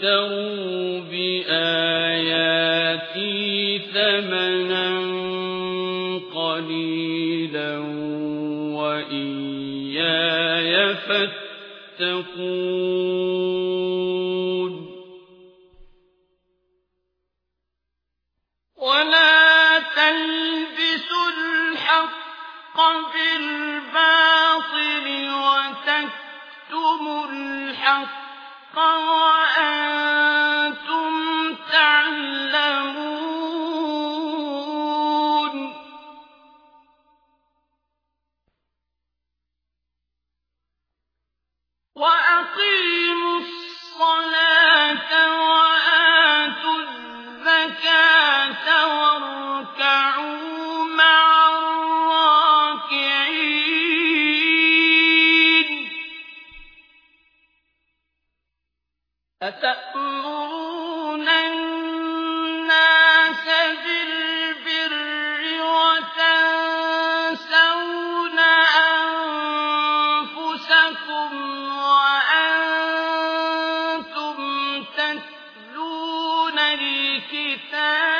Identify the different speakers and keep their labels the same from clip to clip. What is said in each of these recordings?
Speaker 1: تَشْتَرُوا بِآيَاتِي ثَمَنًا قَلِيلًا وَإِيَّايَ فَاتَّقُونِ. وَلَا تَلْبِسُوا الْحَقَّ بِالْبَاطِلِ وَتَكْتُمُوا الْحَقَّ وَأَنتُمْ تَعْلَمُونَ. وَأَقِيمُوا الصَّلَاةَ أَتَأْمُرُونَ النَّاسَ وَأَنتُمْ تَتْلُونَ الْكِتَابَ ۚ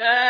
Speaker 1: Yeah.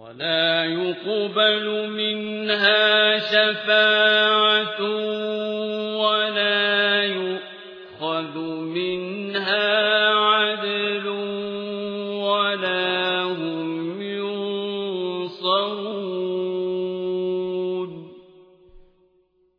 Speaker 1: ولا يقبل منها شفاعة ولا يؤخذ منها